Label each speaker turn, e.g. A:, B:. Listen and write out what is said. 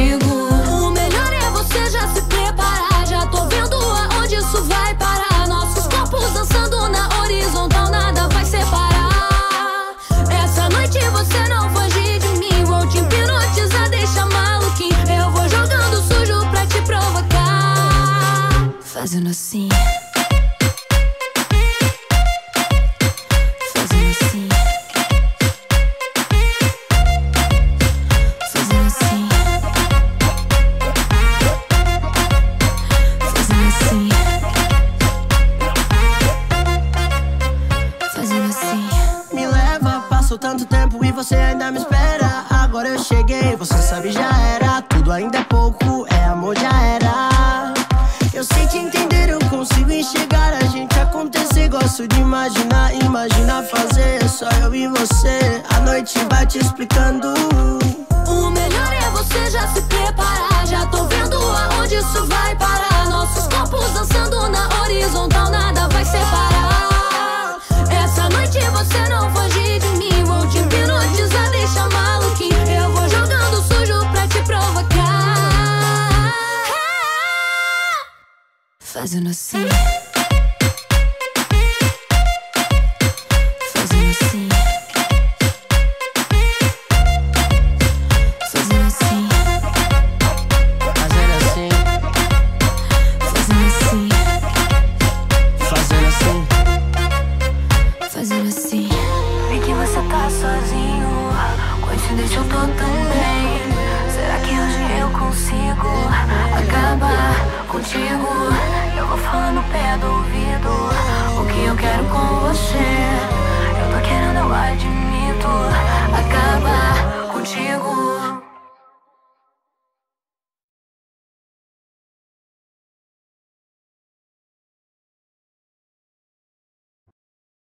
A: contigo. O melhor é você já se preparar. Já tô vendo aonde isso vai parar. Nossos corpos dançando na horizontal, nada vai separar. Essa noite você não foge de mim. Vou te hipnotizar, deixa maluquinho. Eu vou jogando sujo pra te provocar. Fazendo assim.
B: Passou tanto tempo e você ainda me espera. Agora eu cheguei, você sabe já era. Tudo ainda é pouco, é amor já era. Eu sei te entender, eu consigo enxergar a gente acontecer. Gosto de imaginar, imagina fazer só eu e você. A noite vai te explicando.
A: O melhor é você já se preparar. Já tô vendo aonde isso vai parar. Fazendo assim. Fazendo assim. Fazendo assim.
B: Fazendo assim,
A: Fazendo assim.
B: fazendo assim.
A: Fazendo assim. Vi que você tá sozinho. Coincidência, eu tô também. Será que hoje eu consigo acabar duvido o que eu quero com você.